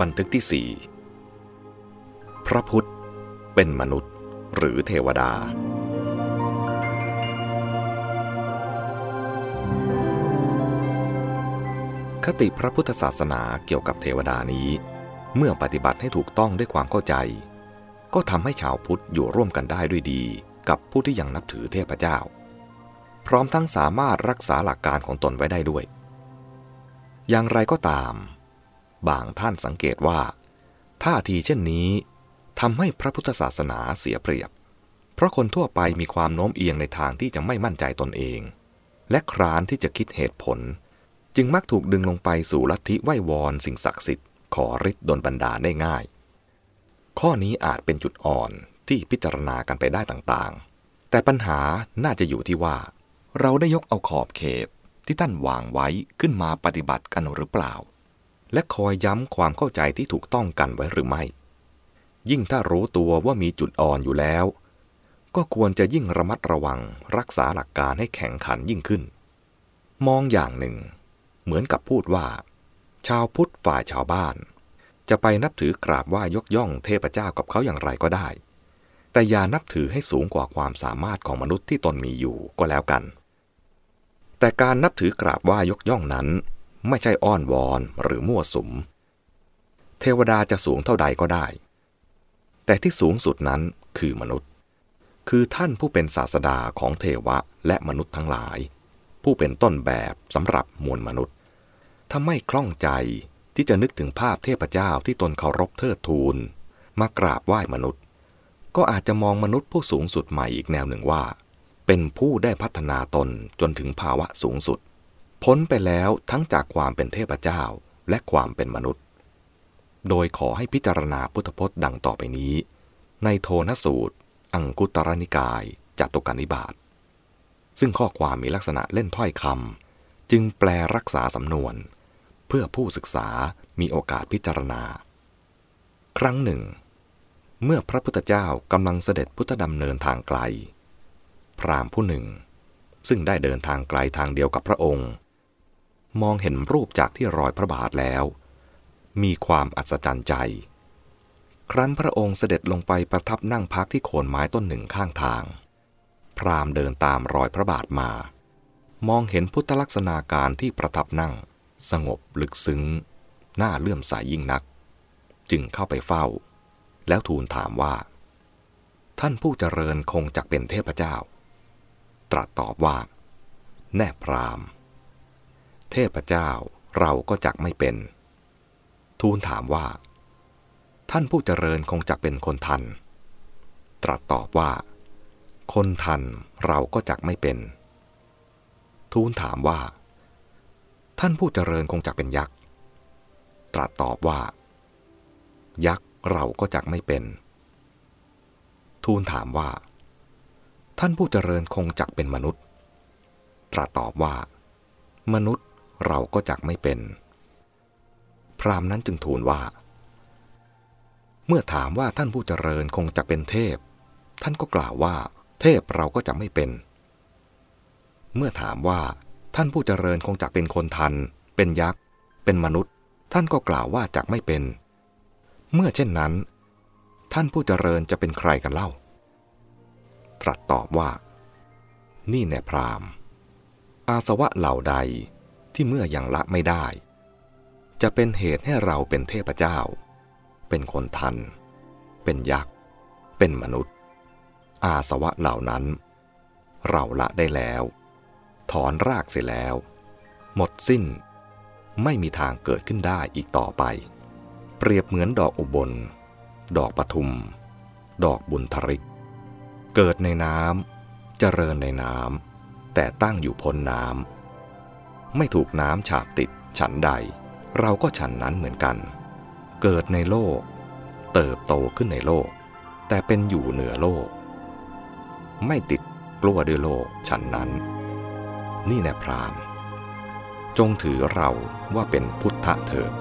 บันทึกที่สี่พระพุทธเป็นมนุษย์หรือเทวดา คติพระพุทธศาสนาเกี่ยวกับเทวดานี้ เมื่อปฏิบัติให้ถูกต้องด้วยความเข้าใจ ก็ทำให้ชาวพุทธอยู่ร่วมกันได้ด้วยดีกับผู้ที่ยังนับถือเทพเจ้า พร้อมทั้งสามารถรักษาหลักการของตนไว้ได้ด้วย อย่างไรก็ตาม บางท่านสังเกตว่าท่าทีเช่นนี้ทำให้พระพุทธศาสนาเสียเปรียบ เพราะคนทั่วไปมีความโน้มเอียงในทางที่จะไม่มั่นใจตนเอง และครานที่จะคิดเหตุผล จึงมักถูกดึงลงไปสู่ลัทธิไหว้วอนสิ่งศักดิ์สิทธิ์ขอฤทธิ์ดลบันดาลได้ง่าย ข้อนี้อาจเป็นจุดอ่อนที่พิจารณากันไปได้ต่างๆ แต่ปัญหาน่าจะอยู่ที่ว่า เราได้ยกเอาขอบเขตที่ท่านวางไว้ขึ้นมาปฏิบัติกันหรือเปล่า และคอยย้ำความเข้าใจที่ถูกต้องกันไว้หรือไม่ ยิ่งถ้ารู้ตัวว่ามีจุดอ่อนอยู่แล้ว ก็ควรจะยิ่งระมัดระวังรักษาหลักการให้แข็งขันยิ่งขึ้น มองอย่างหนึ่ง เหมือนกับพูดว่า ชาวพุทธฝ่ายชาวบ้าน จะไปนับถือกราบไหว้ยกย่องเทพเจ้ากับเขาอย่างไรก็ได้ แต่อย่านับถือให้สูงกว่าความสามารถของมนุษย์ที่ตนมีอยู่ก็แล้วกัน แต่การนับถือกราบไหว้ยกย่องนั้น ไม่ใช่อ้อนวอนหรือมั่วสุม เทวดาจะสูงเท่าใดก็ได้ แต่ที่สูงสุดนั้นคือมนุษย์ คือท่านผู้เป็นศาสดาของเทวะและมนุษย์ทั้งหลาย ผู้เป็นต้นแบบสำหรับมวลมนุษย์ ถ้าไม่คล่องใจที่จะนึกถึงภาพเทพเจ้าที่ตนเคารพเทิดทูน มากราบไหว้มนุษย์ ก็อาจจะมองมนุษย์ผู้สูงสุดใหม่อีกแนวหนึ่งว่า เป็นผู้ได้พัฒนาตนจนถึงภาวะสูงสุด พ้นไปแล้วทั้งจากความเป็นเทพเจ้าและความเป็นมนุษย์ โดยขอให้พิจารณาพุทธพจน์ดังต่อไปนี้ ในโทนสูตร อังกุตรนิกายจตุกานิบาต ซึ่งข้อความมีลักษณะเล่นถ้อยคำจึงแปลรักษาสำนวน เพื่อผู้ศึกษามีโอกาสพิจารณา ครั้งหนึ่ง เมื่อพระพุทธเจ้ากำลังเสด็จพุทธดำเนินทางไกล พรามผู้หนึ่ง ซึ่งได้เดินทางไกลทางเดียวกับพระองค์ มองเห็นรูปจากที่รอยพระบาทแล้ว มีความอัศจรรย์ใจ ครั้นพระองค์เสด็จลงไปประทับนั่งพักที่โคนไม้ต้นหนึ่งข้างทาง พรามเดินตามรอยพระบาทมา มองเห็นพุทธลักษณะการที่ประทับนั่ง สงบลึกซึ้ง น่าเลื่อมใสยยิ่งนัก จึงเข้าไปเฝ้า แล้วทูลถามว่า ท่านผู้เจริญคงจักเป็นเทพเจ้า ตรัสตอบว่า แน่พราม เทพเจ้าเราก็จักไม่เป็น ทูลถามว่า ท่านผู้เจริญคงจะเป็นคนทัน ตรัสตอบว่า คนทันเราก็จักไม่เป็น ทูลถามว่า ท่านผู้เจริญคงจะเป็นยักษ์ ตรัสตอบว่า ยักษ์เราก็จักไม่เป็น ทูลถามว่า ท่านผู้เจริญคงจักเป็นมนุษย์ ตรัสตอบว่า มนุษย์ เราก็จักไม่เป็น พราหมณ์นั้นจึงทูลว่า เมื่อถามว่าท่านผู้เจริญคงจะเป็นเทพ ท่านก็กล่าวว่า เทพเราก็จะไม่เป็น เมื่อถามว่า ท่านผู้เจริญคงจะเป็นคนทัน เป็นยักษ์ เป็นมนุษย์ ท่านก็กล่าวว่าจะไม่เป็น เมื่อเช่นนั้น ท่านผู้เจริญจะเป็นใครกันเล่า ตรัสตอบว่า นี่แน่พราหมณ์อาสวะเหล่าใด ที่เมื่ออยังละไม่ได้ จะเป็นเหตุให้เราเป็นเทพเจ้า เป็นคนทัน เป็นยักษ์ เป็นมนุษย์ อาสวะเหล่านั้น เราละได้แล้ว ถอนรากเสียแล้ว หมดสิ้น ไม่มีทางเกิดขึ้นได้อีกต่อไป เปรียบเหมือนดอกอุบล ดอกปทุม ดอกบุญทริก เกิดในน้ำเจริญในน้ำแต่ตั้งอยู่พ้นน้ำ ไม่ถูกน้ำฉาบติด ฉันใด เราก็ฉันนั้นเหมือนกัน เกิดในโลก เติบโตขึ้นในโลก แต่เป็นอยู่เหนือโลก ไม่ติดกลัวด้วยโลกฉันนั้น นี่แน่พรามจงถือเราว่าเป็นพุทธเถิด